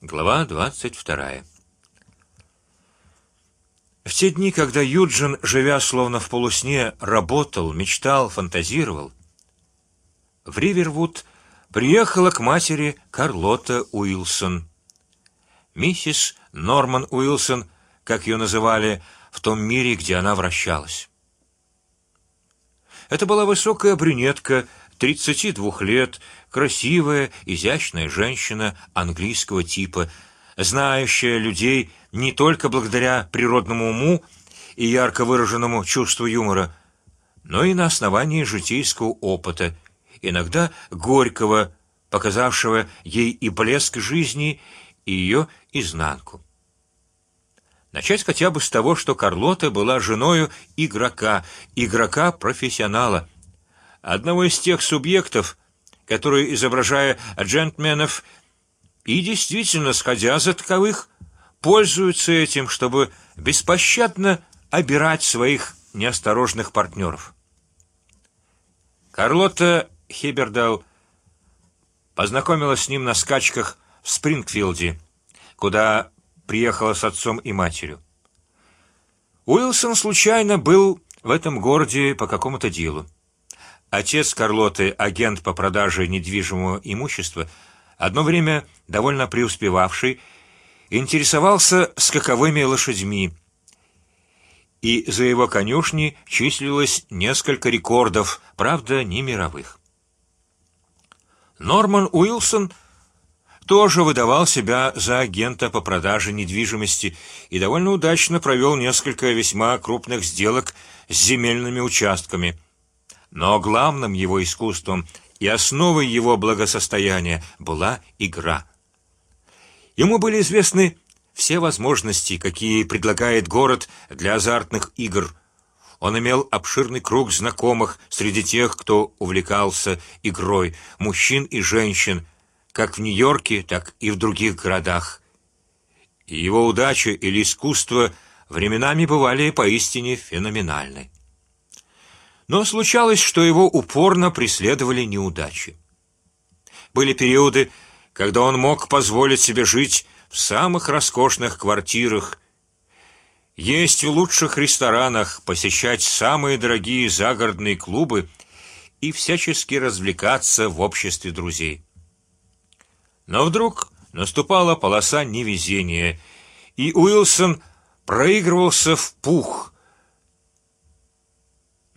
Глава двадцать вторая. В те дни, когда Юджин, живя словно в полусне, работал, мечтал, фантазировал, в Ривервуд приехала к матери Карлота Уилсон, миссис Норман Уилсон, как ее называли в том мире, где она вращалась. Это была высокая брюнетка, тридцати двух лет, красивая, изящная женщина английского типа, знающая людей не только благодаря природному уму и ярко выраженному чувству юмора, но и на основании житейского опыта, иногда горького, показавшего ей и блеск жизни, и ее изнанку. Начать хотя бы с того, что Карлота была женой игрока, игрока профессионала, одного из тех субъектов, которые, изображая джентльменов и действительно сходя за таковых, пользуются этим, чтобы беспощадно обирать своих неосторожных партнеров. Карлота Хибердал познакомилась с ним на скачках в Спрингфилде, куда приехала с отцом и матерью. Уилсон случайно был в этом городе по какому-то делу. Отец Карлоты, агент по продаже недвижимого имущества, одно время довольно преуспевавший, интересовался скаковыми лошадьми, и за его конюшни числилось несколько рекордов, правда, не мировых. Норман Уилсон тоже выдавал себя за агента по продаже недвижимости и довольно удачно провел несколько весьма крупных сделок с земельными участками но главным его искусством и основой его благосостояния была игра. Ему были известны все возможности, какие предлагает город для азартных игр. Он имел обширный круг знакомых среди тех, кто увлекался игрой, мужчин и женщин, как в Нью-Йорке, так и в других городах. И его удача или искусство временами бывали поистине феноменальны но случалось, что его упорно преследовали неудачи. Были периоды, когда он мог позволить себе жить в самых роскошных квартирах, есть в лучших ресторанах, посещать самые дорогие загородные клубы и всячески развлекаться в обществе друзей. Но вдруг наступала полоса невезения, и Уилсон проигрывался в пух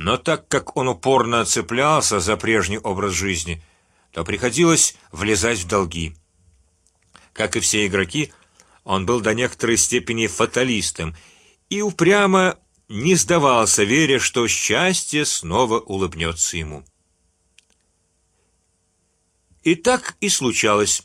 но так как он упорно цеплялся за прежний образ жизни, то приходилось влезать в долги. Как и все игроки, он был до некоторой степени фаталистом и упрямо не сдавался, веря, что счастье снова улыбнется ему. И так и случалось,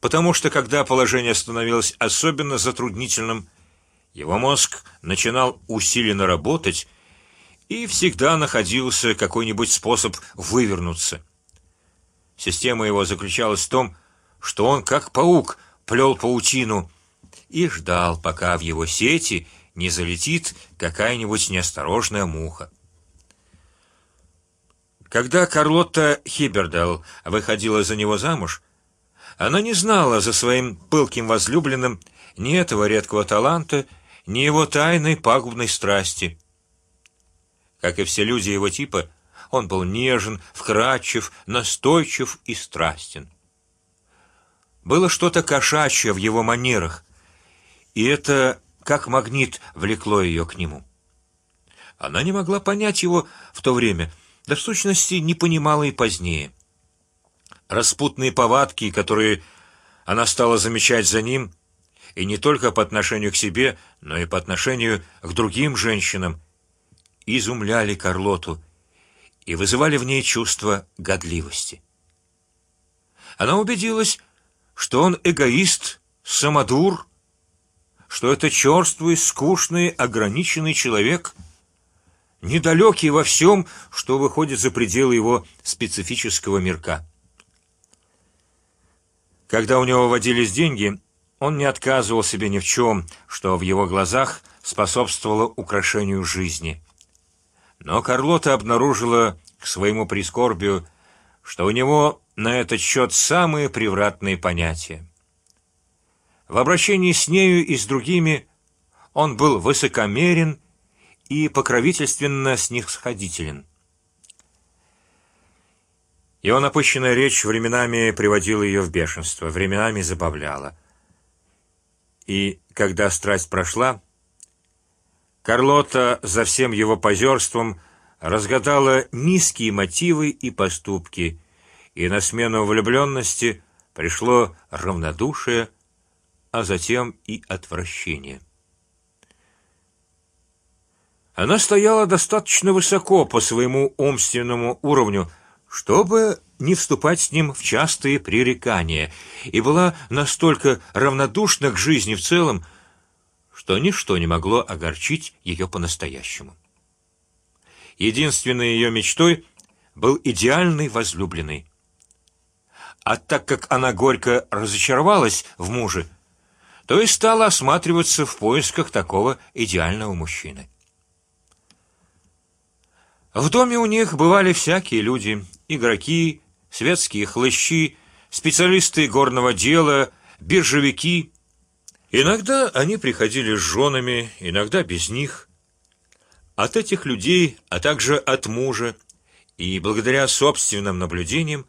потому что когда положение становилось особенно затруднительным, его мозг начинал усиленно работать и всегда находился какой-нибудь способ вывернуться. Система его заключалась в том, что он как паук плел паутину и ждал, пока в его сети не залетит какая-нибудь неосторожная муха. Когда Карлотта Хибердал выходила за него замуж, она не знала за своим пылким возлюбленным ни этого редкого таланта, ни его тайной пагубной страсти. Как и все люди его типа, он был нежен, вкрадчив, настойчив и страстен. Было что-то кошачье в его манерах, и это как магнит влекло ее к нему. Она не могла понять его в то время, да в сущности не понимала и позднее. Распутные повадки, которые она стала замечать за ним, и не только по отношению к себе, но и по отношению к другим женщинам, изумляли Карлоту и вызывали в ней чувство годливости. Она убедилась, что он эгоист, самодур, что это черствый, скучный, ограниченный человек, недалекий во всем, что выходит за пределы его специфического мирка. Когда у него водились деньги, он не отказывал себе ни в чем, что в его глазах способствовало украшению жизни. Но Карлота обнаружила к своему прискорбию, что у него на этот счет самые превратные понятия. В обращении с нею и с другими он был высокомерен и покровительственно снисходителен. Его напыщенная речь временами приводила ее в бешенство, временами забавляла. И когда страсть прошла, Карлота за всем его позерством разгадала низкие мотивы и поступки, и на смену влюбленности пришло равнодушие, а затем и отвращение. Она стояла достаточно высоко по своему умственному уровню, чтобы не вступать с ним в частые пререкания, и была настолько равнодушна к жизни в целом, что ничто не могло огорчить ее по-настоящему. Единственной ее мечтой был идеальный возлюбленный. А так как она горько разочаровалась в муже, то и стала осматриваться в поисках такого идеального мужчины. В доме у них бывали всякие люди: игроки, светские хлыщи, специалисты горного дела, биржевики. Иногда они приходили с женами, иногда без них. От этих людей, а также от мужа, и благодаря собственным наблюдениям,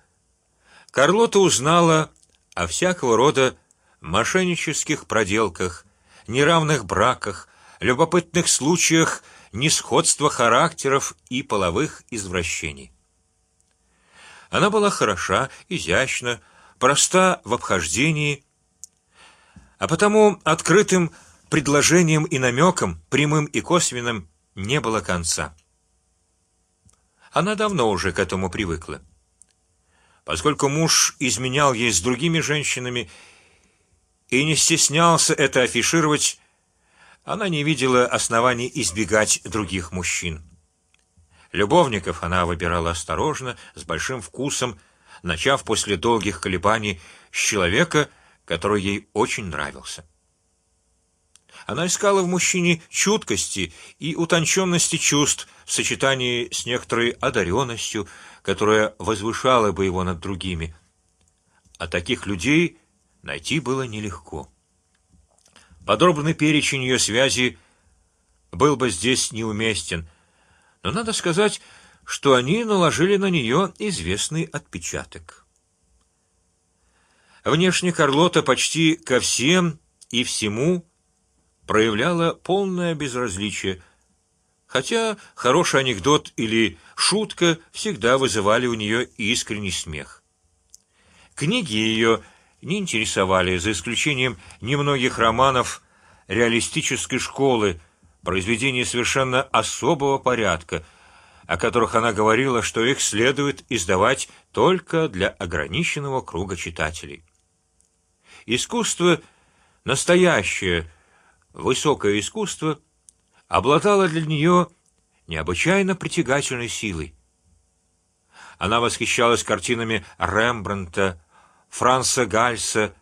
Карлота узнала о всякого рода мошеннических проделках, неравных браках, любопытных случаях несходства характеров и половых извращений. Она была хороша, изящна, проста в обхождении, а потому открытым предложением и намеком, прямым и косвенным, не было конца. Она давно уже к этому привыкла, поскольку муж изменял ей с другими женщинами и не стеснялся это афишировать она не видела оснований избегать других мужчин. Любовников она выбирала осторожно, с большим вкусом, начав после долгих колебаний с человека, который ей очень нравился. Она искала в мужчине чуткости и утонченности чувств в сочетании с некоторой одаренностью, которая возвышала бы его над другими. А таких людей найти было нелегко. Подробный перечень ее связей был бы здесь неуместен, но надо сказать, что они наложили на нее известный отпечаток. Внешне Карлота почти ко всем и всему проявляла полное безразличие, хотя хороший анекдот или шутка всегда вызывали у нее искренний смех. Книги ее не интересовали, за исключением немногих романов реалистической школы, произведений совершенно особого порядка, о которых она говорила, что их следует издавать только для ограниченного круга читателей. Искусство настоящее, высокое искусство обладало для нее необычайно притягательной силой. Она восхищалась картинами Рембрандта, Франца Гальса,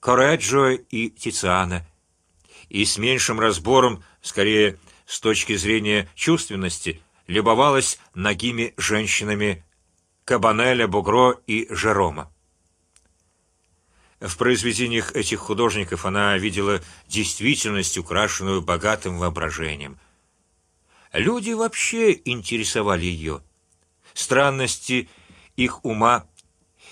Кореджо и Тициана, и с меньшим разбором, скорее с точки зрения чувственности, любовалась нагими женщинами Кабанеля, Бугро и Жерома. В произведениях этих художников она видела действительность, украшенную богатым воображением. Люди вообще интересовали ее. Странности их ума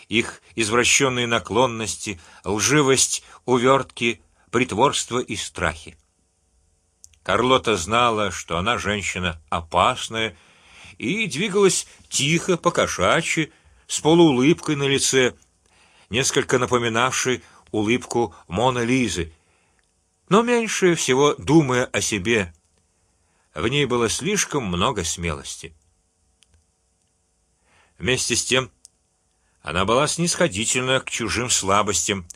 их извращенные наклонности, лживость, увертки, притворство и страхи. Карлота знала, что она женщина опасная, и двигалась тихо, покошачьи, с полуулыбкой на лице, несколько напоминавшей улыбку Мона Лизы, но меньше всего думая о себе. В ней было слишком много смелости. Вместе с тем она была снисходительна к чужим слабостям,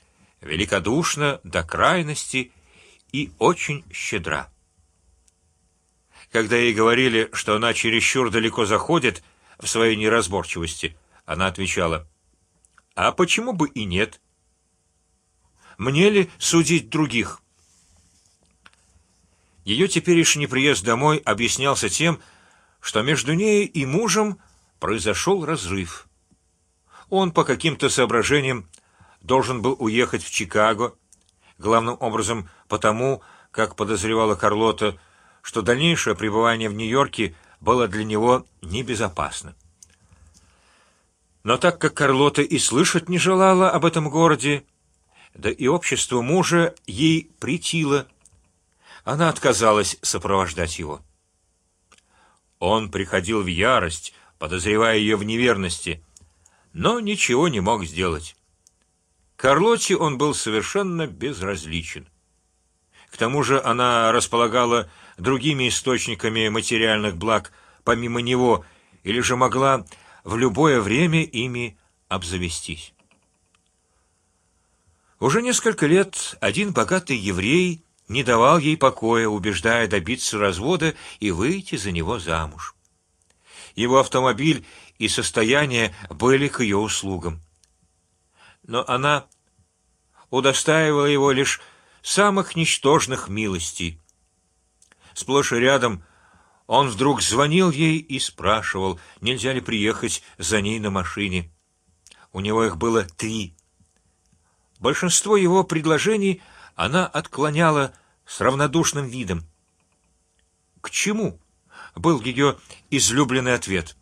великодушна до крайности и очень щедра. Когда ей говорили, что она чересчур далеко заходит в своей неразборчивости, она отвечала: "А почему бы и нет? Мне ли судить других?" Ее теперешний приезд домой объяснялся тем, что между ней и мужем произошел разрыв. Он по каким-то соображениям должен был уехать в Чикаго, главным образом потому, как подозревала Карлота, что дальнейшее пребывание в Нью-Йорке было для него небезопасно. Но так как Карлота и слышать не желала об этом городе, да и общество мужа ей притило, она отказалась сопровождать его. Он приходил в ярость, подозревая ее в неверности, но ничего не мог сделать. Карлотте он был совершенно безразличен. К тому же она располагала другими источниками материальных благ помимо него, или же могла в любое время ими обзавестись. Уже несколько лет один богатый еврей не давал ей покоя, убеждая добиться развода и выйти за него замуж. Его автомобиль и состояние были к ее услугам, но она удостаивала его лишь самых ничтожных милостей. Сплошь и рядом он вдруг звонил ей и спрашивал, нельзя ли приехать за ней на машине. У него их было три. Большинство его предложений она отклоняла с равнодушным видом. К чему? Был ее излюбленный ответ.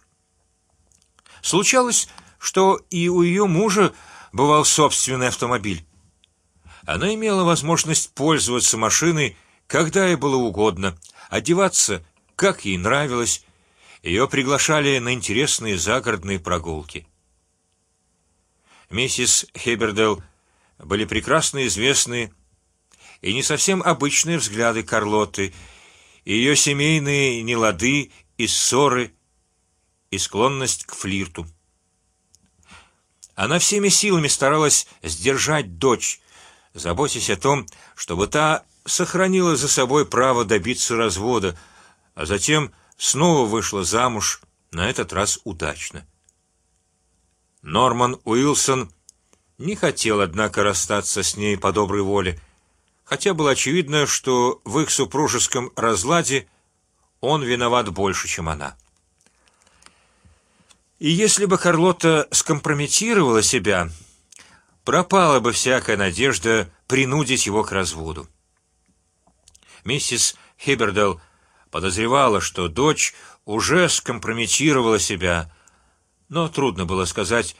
Случалось, что и у ее мужа бывал собственный автомобиль. Она имела возможность пользоваться машиной, когда ей было угодно, одеваться, как ей нравилось. Ее приглашали на интересные загородные прогулки. Миссис Хебердел были прекрасно известны и не совсем обычные взгляды Карлоты, ее семейные нелады и ссоры, и склонность к флирту. Она всеми силами старалась сдержать дочь, заботясь о том, чтобы та сохранила за собой право добиться развода, а затем снова вышла замуж, на этот раз удачно. Норман Уилсон не хотел, однако, расстаться с ней по доброй воле, хотя было очевидно, что в их супружеском разладе он виноват больше, чем она. И если бы Карлота скомпрометировала себя, пропала бы всякая надежда принудить его к разводу. Миссис Хибердел подозревала, что дочь уже скомпрометировала себя, но трудно было сказать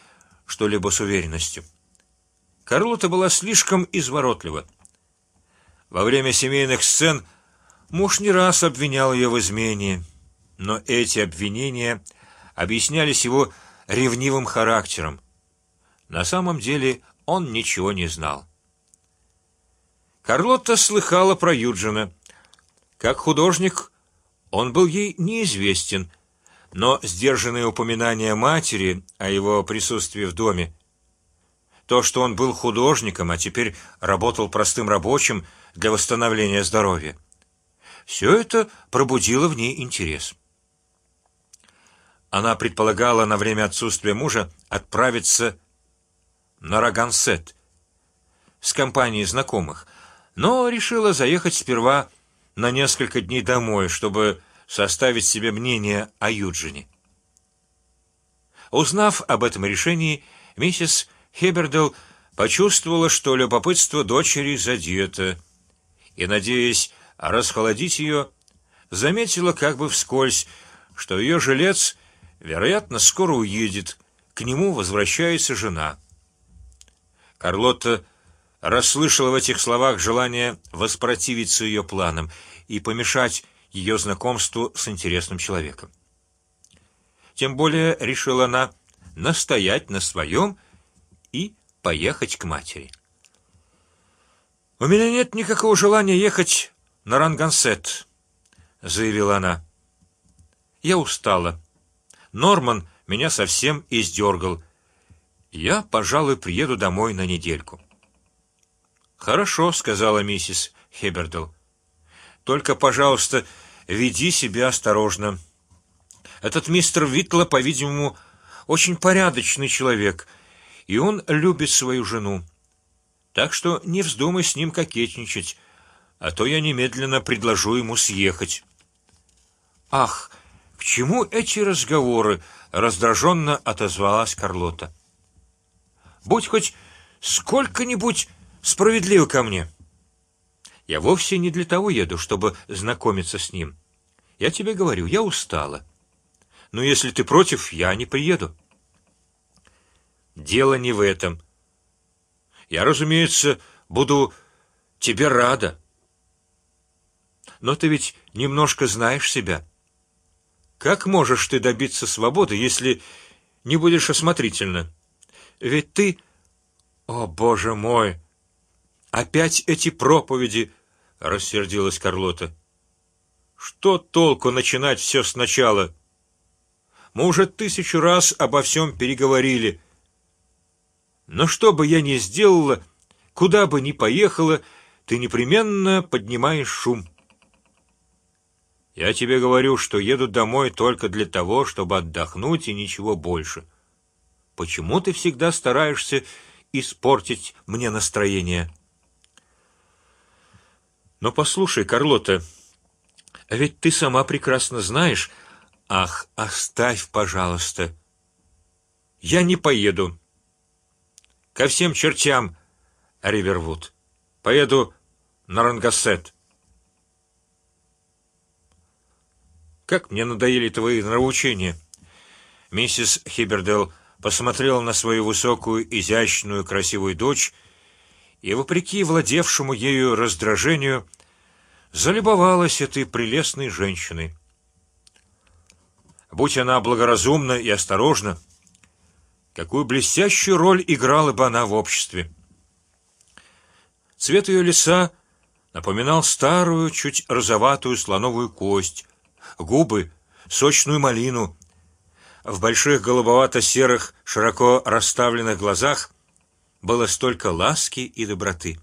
что-либо с уверенностью. Карлота была слишком изворотлива. Во время семейных сцен муж не раз обвинял ее в измене, но эти обвинения объяснялись его ревнивым характером. На самом деле он ничего не знал. Карлотта слыхала про Юджина. Как художник он был ей неизвестен, но сдержанные упоминания матери о его присутствии в доме то, что он был художником, а теперь работал простым рабочим для восстановления здоровья, все это пробудило в ней интерес. Она предполагала на время отсутствия мужа отправиться на Рагансет с компанией знакомых, но решила заехать сперва на несколько дней домой, чтобы составить себе мнение о Юджине. Узнав об этом решении, миссис Хебердел почувствовала, что любопытство дочери задето, и, надеясь расхолодить ее, заметила как бы вскользь, что ее жилец, вероятно, скоро уедет. К нему возвращается жена. Карлотта расслышала в этих словах желание воспротивиться ее планам и помешать ее знакомству с интересным человеком. Тем более решила она настоять на своем и поехать к матери. У меня нет никакого желания ехать на Рангансет, заявила она. Я устала. Норман меня совсем издергал. Я, пожалуй, приеду домой на недельку. Хорошо, сказала миссис Хебердл. Только, пожалуйста, веди себя осторожно. Этот мистер Витла, по-видимому, очень порядочный человек и он любит свою жену. Так что не вздумай с ним кокетничать, а то я немедленно предложу ему съехать. Ах, к чему эти разговоры? Раздраженно отозвалась Карлота. Будь хоть сколько-нибудь справедливо ко мне. Я вовсе не для того еду, чтобы знакомиться с ним. Я тебе говорю, я устала. Но если ты против, я не приеду. Дело не в этом. Я, разумеется, буду тебе рада. Но ты ведь немножко знаешь себя. Как можешь ты добиться свободы, если не будешь осмотрительна? Ведь ты, о боже мой, опять эти проповеди, рассердилась Карлота. Что толку начинать все сначала? Мы уже тысячу раз обо всем переговорили. Но что бы я ни сделала, куда бы ни поехала, ты непременно поднимаешь шум. Я тебе говорю, что еду домой только для того, чтобы отдохнуть и ничего больше. Почему ты всегда стараешься испортить мне настроение? Но послушай, Карлота, ведь ты сама прекрасно знаешь. Ах, оставь, пожалуйста. Я не поеду. Ко всем чертям, Ривервуд. Поеду на Рангасет. Как мне надоели твои нравоучения. Миссис Хибердел посмотрела на свою высокую, изящную, красивую дочь и, вопреки владевшему ею раздражению, залюбовалась этой прелестной женщиной. Будь она благоразумна и осторожна, какую блестящую роль играла бы она в обществе. Цвет ее лица напоминал старую, чуть розоватую слоновую кость, губы сочную малину. В больших голубовато-серых, широко расставленных глазах было столько ласки и доброты.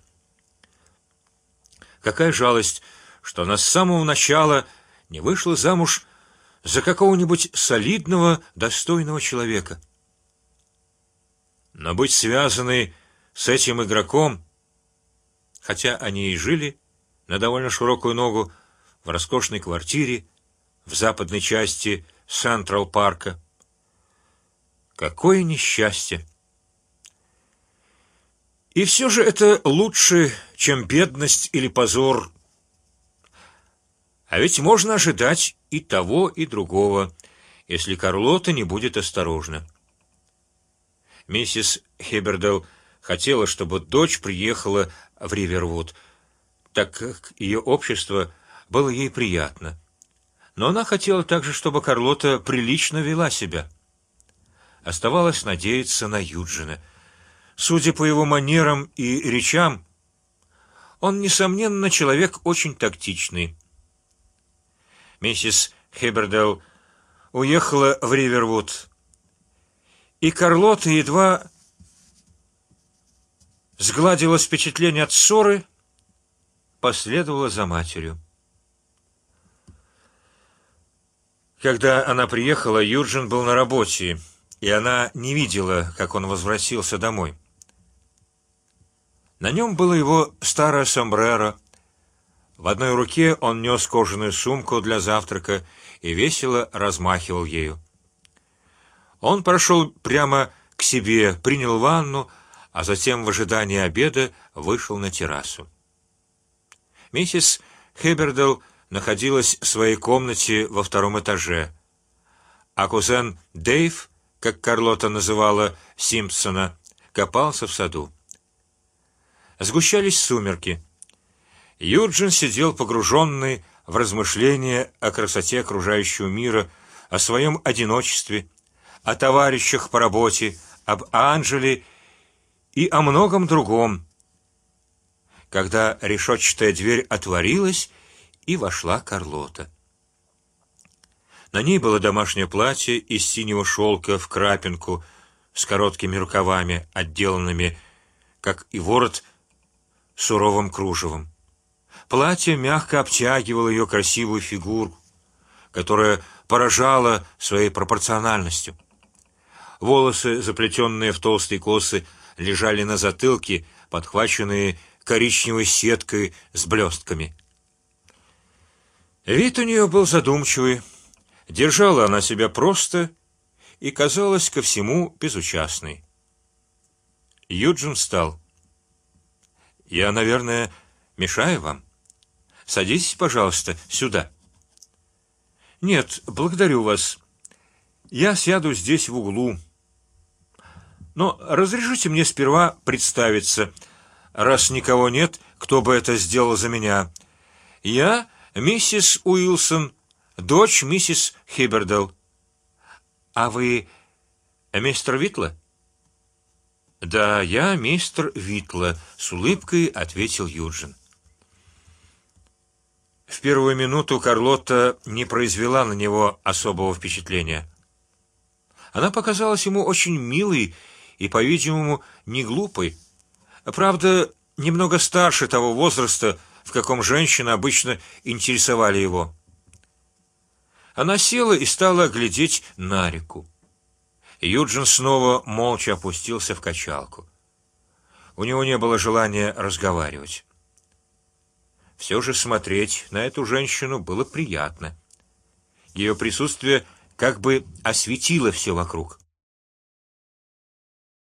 Какая жалость, что она с самого начала не вышла замуж за какого-нибудь солидного, достойного человека. Но быть связанной с этим игроком, хотя они и жили на довольно широкую ногу в роскошной квартире в западной части Централ Парка. Какое несчастье! И все же это лучше, чем бедность или позор. А ведь можно ожидать и того, и другого, если Карлота не будет осторожна. Миссис Хебердел хотела, чтобы дочь приехала в Ривервуд, так как ее общество было ей приятно но она хотела также, чтобы Карлота прилично вела себя. Оставалось надеяться на Юджина. Судя по его манерам и речам, он несомненно человек очень тактичный. Миссис Хебердел уехала в Ривервуд, и Карлота едва сгладила впечатление от ссоры, последовала за матерью. Когда она приехала, Юджин был на работе, и она не видела, как он возвратился домой. На нем было его старое сомбреро. В одной руке он нес кожаную сумку для завтрака и весело размахивал ею. Он прошел прямо к себе, принял ванну, а затем в ожидании обеда вышел на террасу. Миссис Хебердел находилась в своей комнате во втором этаже, а кузен Дэйв, как Карлота называла Симпсона, копался в саду. Сгущались сумерки. Юджин сидел погруженный в размышления о красоте окружающего мира, о своем одиночестве, о товарищах по работе, об Анжеле и о многом другом. Когда решетчатая дверь отворилась, и вошла Карлота. На ней было домашнее платье из синего шелка в крапинку с короткими рукавами, отделанными, как и ворот, суровым кружевом. Платье мягко обтягивало ее красивую фигуру, которая поражала своей пропорциональностью. Волосы, заплетенные в толстые косы, лежали на затылке, подхваченные коричневой сеткой с блестками. Вид у нее был задумчивый, держала она себя просто и казалась ко всему безучастной. Юджин встал. Я, наверное, мешаю вам. Садитесь, пожалуйста, сюда. Нет, благодарю вас. Я сяду здесь в углу. Но разрешите мне сперва представиться, раз никого нет, кто бы это сделал за меня. Я миссис Уилсон, дочь миссис Хибердел. А вы мистер Витла? Да, я мистер Витла. С улыбкой ответил Юджин. В первую минуту Карлотта не произвела на него особого впечатления. Она показалась ему очень милой и, по-видимому, не глупой. Правда, немного старше того возраста, в каком женщины обычно интересовали его. Она села и стала глядеть на реку. Юджин снова молча опустился в качалку. У него не было желания разговаривать. Все же смотреть на эту женщину было приятно. Ее присутствие как бы осветило все вокруг.